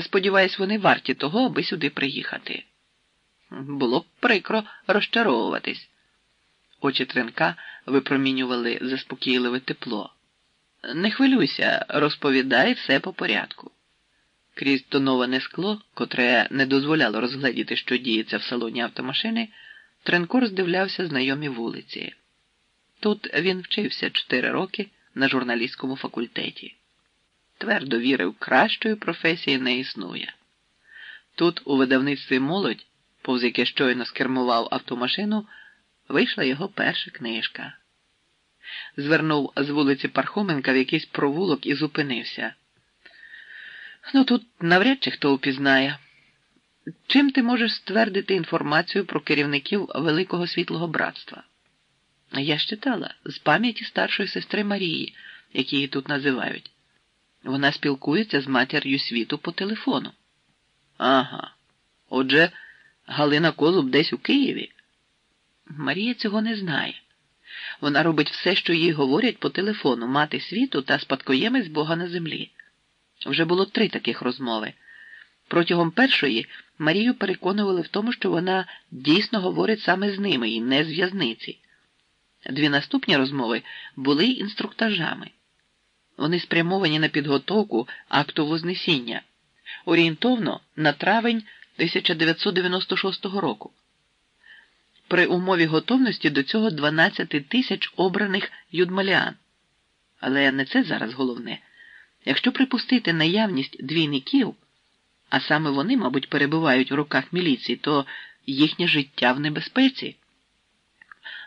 Сподіваюсь, вони варті того, аби сюди приїхати. Було б прикро розчаровуватись. Очі Тренка випромінювали заспокійливе тепло. Не хвилюйся, розповідай все по порядку. Крізь тоноване скло, котре не дозволяло розгледіти, що діється в салоні автомашини, Тренко роздивлявся знайомі вулиці. Тут він вчився чотири роки на журналістському факультеті. Твердо вірив, кращої професії не існує. Тут, у видавництві молодь, повз яке щойно скермував автомашину, вийшла його перша книжка. Звернув з вулиці Пархоменка в якийсь провулок і зупинився. Ну тут навряд чи хто упізнає. Чим ти можеш ствердити інформацію про керівників Великого Світлого Братства? Я ж читала з пам'яті старшої сестри Марії, які її тут називають. Вона спілкується з матір'ю світу по телефону. Ага. Отже, Галина Козуб десь у Києві. Марія цього не знає. Вона робить все, що їй говорять по телефону, мати світу та спадкоємець Бога на землі. Вже було три таких розмови. Протягом першої Марію переконували в тому, що вона дійсно говорить саме з ними і не з в'язниці. Дві наступні розмови були інструктажами. Вони спрямовані на підготовку акту Вознесіння, орієнтовно на травень 1996 року. При умові готовності до цього 12 тисяч обраних юдмаліан. Але не це зараз головне. Якщо припустити наявність двійників, а саме вони, мабуть, перебувають в руках міліції, то їхнє життя в небезпеці.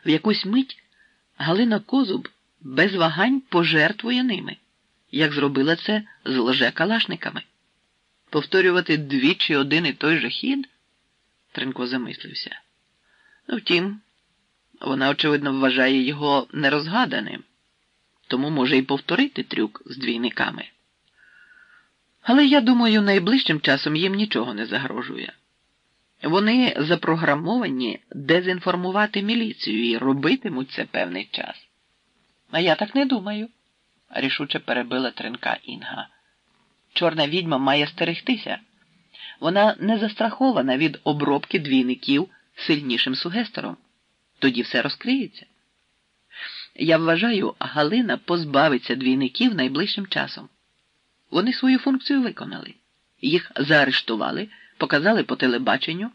В якусь мить Галина Козуб без вагань пожертвує ними, як зробила це з лже-калашниками. Повторювати двічі один і той же хід? Тренко замислився. Ну, втім, вона, очевидно, вважає його нерозгаданим, тому може і повторити трюк з двійниками. Але я думаю, найближчим часом їм нічого не загрожує. Вони запрограмовані дезінформувати міліцію і робитимуть це певний час. А я так не думаю, рішуче перебила тринка Інга. Чорна відьма має стерегтися. Вона не застрахована від обробки двійників сильнішим сугестором. Тоді все розкриється. Я вважаю, Галина позбавиться двійників найближчим часом. Вони свою функцію виконали. Їх заарештували, показали по телебаченню.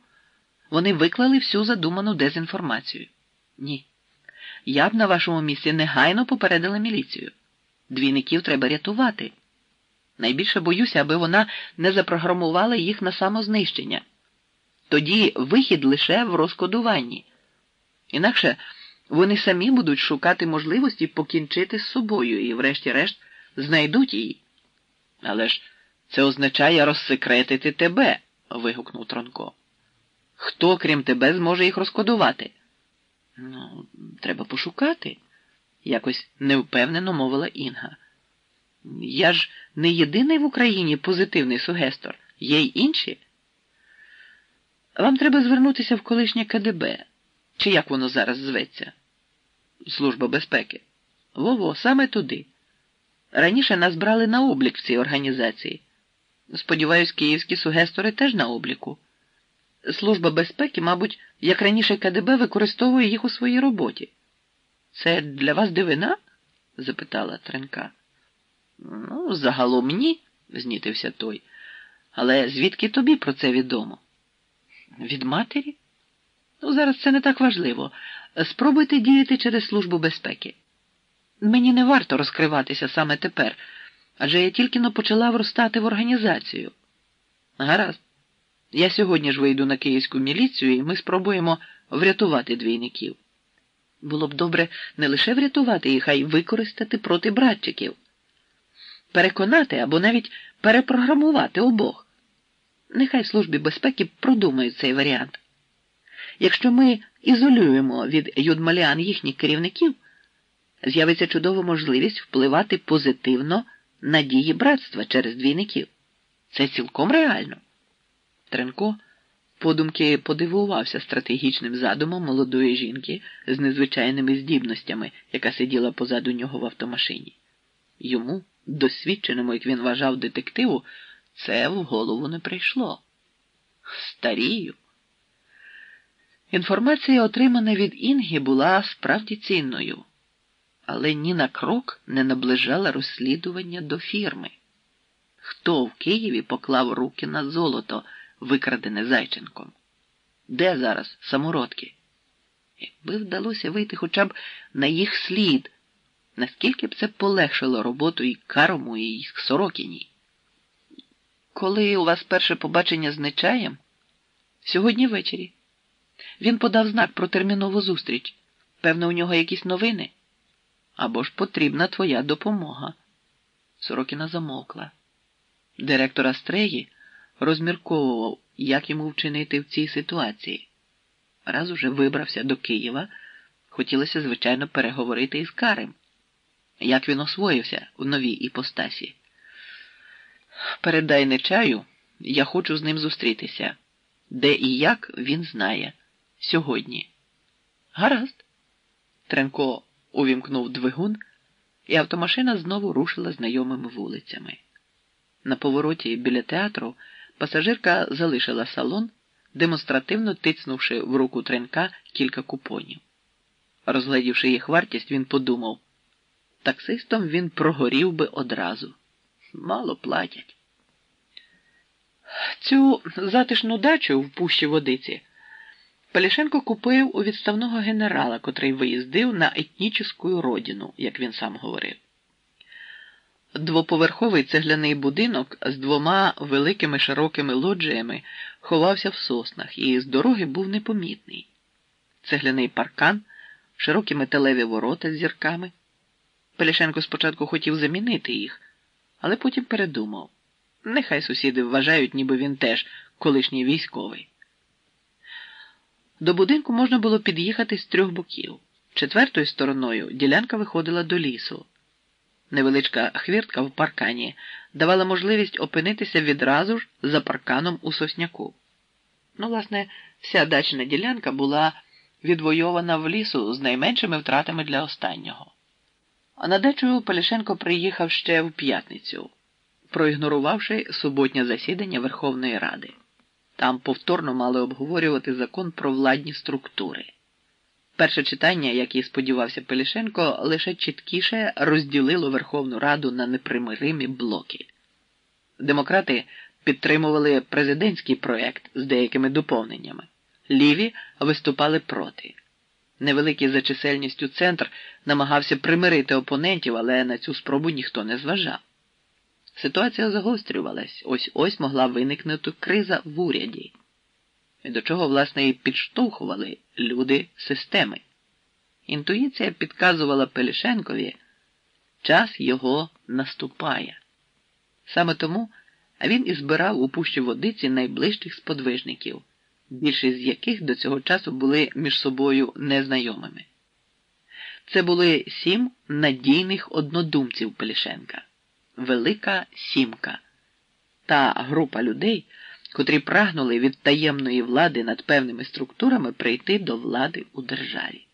Вони виклали всю задуману дезінформацію. Ні. Я б на вашому місці негайно попередила міліцію. Двійників треба рятувати. Найбільше боюся, аби вона не запрограмувала їх на самознищення. Тоді вихід лише в розкодуванні. Інакше вони самі будуть шукати можливості покінчити з собою і, врешті-решт, знайдуть її. Але ж це означає розсекретити тебе, вигукнув Тронко. Хто, крім тебе, зможе їх розкодувати? Ну, треба пошукати, якось невпевнено мовила Інга. Я ж не єдиний в Україні позитивний сугестор, є й інші. Вам треба звернутися в колишнє КДБ, чи як воно зараз зветься? Служба безпеки. Вово, саме туди. Раніше нас брали на облік в цій організації. Сподіваюсь, київські сугестори теж на обліку. Служба безпеки, мабуть, як раніше КДБ використовує їх у своїй роботі. Це для вас дивина? запитала Тренка. Ну, загалом ні, знітився той. Але звідки тобі про це відомо? Від матері? Ну, зараз це не так важливо. Спробуйте діяти через Службу безпеки. Мені не варто розкриватися саме тепер, адже я тільки но почала вростати в організацію. Гаразд. Я сьогодні ж вийду на київську міліцію і ми спробуємо врятувати двійників. Було б добре не лише врятувати їх, а й використати проти братчиків, переконати або навіть перепрограмувати обох. Нехай Службі безпеки продумають цей варіант. Якщо ми ізолюємо від юдмаліан їхніх керівників, з'явиться чудова можливість впливати позитивно на дії братства через двійників. Це цілком реально. Тренко подумки подивувався стратегічним задумом молодої жінки з незвичайними здібностями, яка сиділа позаду нього в автомашині. Йому, досвідченому, як він вважав, детективу, це в голову не прийшло. Старію. Інформація, отримана від Інгі, була справді цінною, але ні на крок не наближала розслідування до фірми. Хто в Києві поклав руки на золото, викрадене Зайченком? Де зараз самородки? Якби вдалося вийти хоча б на їх слід, наскільки б це полегшило роботу і Карому, і Сорокіній? Коли у вас перше побачення з Нечаєм? Сьогодні ввечері. Він подав знак про термінову зустріч. Певно, у нього якісь новини? Або ж потрібна твоя допомога. Сорокіна замовкла. Директор Астреї розмірковував, як йому вчинити в цій ситуації. Раз уже вибрався до Києва, хотілося, звичайно, переговорити із Карем. Як він освоївся у новій іпостасі. Передай нечаю, я хочу з ним зустрітися. Де і як він знає. Сьогодні. Гаразд. Тренко увімкнув двигун, і автомашина знову рушила знайомими вулицями. На повороті біля театру пасажирка залишила салон, демонстративно тицнувши в руку тренка кілька купонів. Розглядівши їх вартість, він подумав таксистом він прогорів би одразу. Мало платять. Цю затишну дачу в пущі водиці Палішенко купив у відставного генерала, котрий виїздив на етнічну родину, як він сам говорив. Двоповерховий цегляний будинок з двома великими широкими лоджіями ховався в соснах і з дороги був непомітний. Цегляний паркан, широкі металеві ворота з зірками. Пелішенко спочатку хотів замінити їх, але потім передумав. Нехай сусіди вважають, ніби він теж колишній військовий. До будинку можна було під'їхати з трьох боків. Четвертою стороною ділянка виходила до лісу. Невеличка хвіртка в паркані давала можливість опинитися відразу ж за парканом у сосняку. Ну, власне, вся дачна ділянка була відвойована в лісу з найменшими втратами для останнього. А на дачу Полішенко приїхав ще в п'ятницю, проігнорувавши суботнє засідання Верховної Ради. Там повторно мали обговорювати закон про владні структури. Перше читання, як і сподівався Пелішенко, лише чіткіше розділило Верховну Раду на непримиримі блоки. Демократи підтримували президентський проект з деякими доповненнями, ліві виступали проти. Невеликий за чисельністю центр намагався примирити опонентів, але на цю спробу ніхто не зважав. Ситуація загострювалась, ось ось могла виникнути криза в уряді, до чого, власне, і підштовхували люди системи. Інтуїція підказувала Пелішенкові, час його наступає. Саме тому він і збирав у пущі водиці найближчих сподвижників, більшість з яких до цього часу були між собою незнайомими. Це були сім надійних однодумців Пелішенка. Велика Сімка та група людей, котрі прагнули від таємної влади над певними структурами прийти до влади у державі.